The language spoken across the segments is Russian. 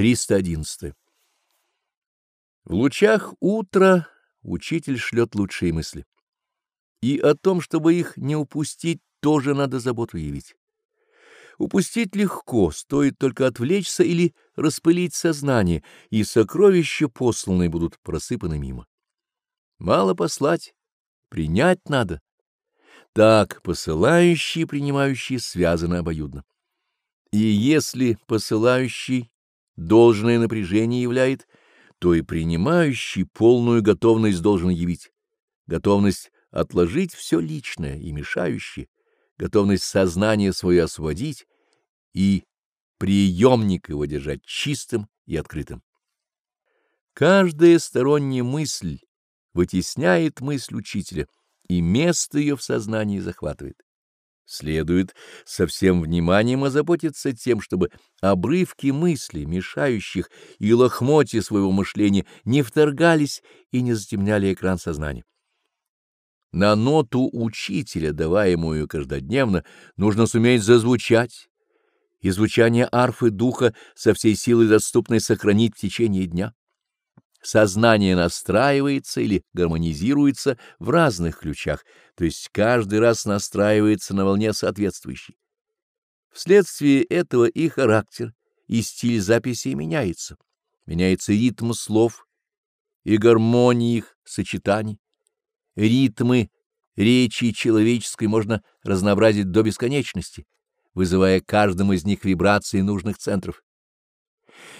311. В лучах утра учитель шлет лучшие мысли. И о том, чтобы их не упустить, тоже надо заботу явить. Упустить легко, стоит только отвлечься или распылить сознание, и сокровища посланные будут просыпаны мимо. Мало послать, принять надо. Так посылающие и принимающие связаны обоюдно. И если посылающий должное напряжение являет, то и принимающий полную готовность должен явить. Готовность отложить все личное и мешающее, готовность сознание свое освободить и приемник его держать чистым и открытым. Каждая сторонняя мысль вытесняет мысль учителя, и место ее в сознании захватывает. Следует со всем вниманием озаботиться тем, чтобы обрывки мыслей, мешающих и лохмотья своего мышления не вторгались и не затемняли экран сознания. На ноту учителя, даваемую каждодневно, нужно суметь зазвучать, и звучание арфы духа со всей силой доступной сохранить в течение дня. Сознание настраивается или гармонизируется в разных ключах, то есть каждый раз настраивается на волне соответствующей. Вследствие этого и характер, и стиль записи меняется. Меняется ритм слов и гармония их сочетаний. Ритмы речи человеческой можно разнообразить до бесконечности, вызывая каждым из них вибрации нужных центров.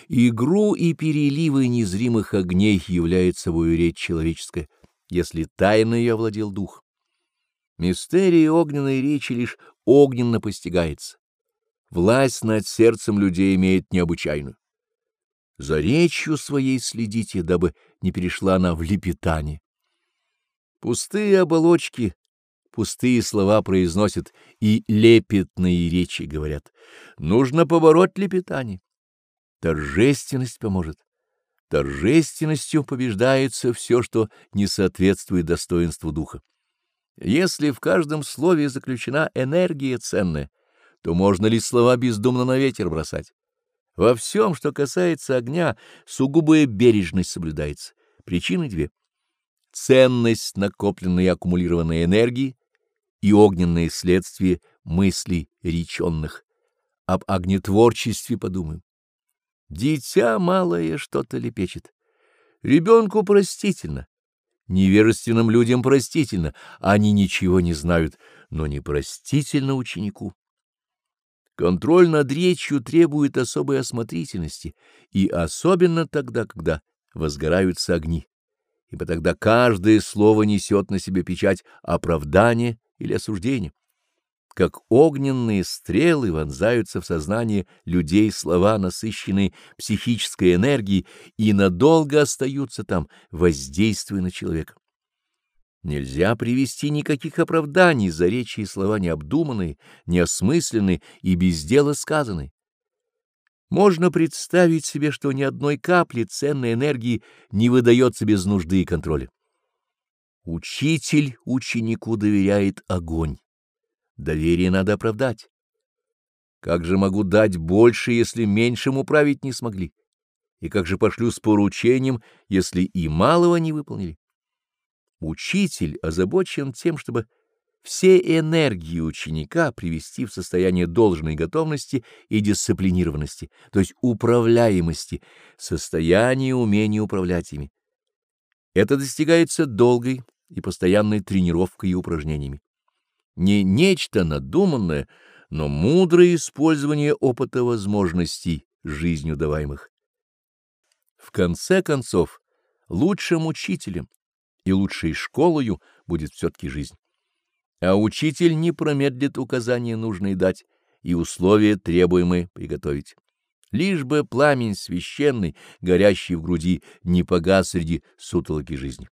Игру и переливы незримых огней является собой речь человеческая, если тайно ее овладел дух. Мистерия огненной речи лишь огненно постигается. Власть над сердцем людей имеет необычайную. За речью своей следите, дабы не перешла она в лепетание. Пустые оболочки, пустые слова произносят и лепетные речи говорят. Нужно побороть лепетание. Торжественность поможет. Торжественностью побеждается все, что не соответствует достоинству духа. Если в каждом слове заключена энергия ценная, то можно ли слова бездумно на ветер бросать? Во всем, что касается огня, сугубая бережность соблюдается. Причины две. Ценность накопленной и аккумулированной энергии и огненные следствия мыслей реченных. Об огнетворчестве подумаем. Дитя малое что-то лепечет. Ребенку простительно. Невежественным людям простительно. Они ничего не знают, но не простительно ученику. Контроль над речью требует особой осмотрительности, и особенно тогда, когда возгораются огни, ибо тогда каждое слово несет на себе печать оправдания или осуждения как огненные стрелы вонзаются в сознание людей слова, насыщенные психической энергией, и надолго остаются там, воздействуя на человека. Нельзя привести никаких оправданий за речи и слова необдуманные, неосмысленные и без дела сказанные. Можно представить себе, что ни одной капли ценной энергии не выдается без нужды и контроля. Учитель ученику доверяет огонь. Доверие надо оправдать. Как же могу дать больше, если меньшим управить не смогли? И как же пошлю с поручением, если и малого не выполнили? Учитель озабочен тем, чтобы все энергии ученика привести в состояние должной готовности и дисциплинированности, то есть управляемости, состояние умения управлять ими. Это достигается долгой и постоянной тренировкой и упражнениями не нечто надуманное, но мудрое использование опыта возможностей жизнью даваемых. В конце концов, лучшим учителем и лучшей школою будет все-таки жизнь. А учитель не промедлит указания нужные дать и условия требуемые приготовить. Лишь бы пламень священный, горящий в груди, не погас среди сутолоки жизни.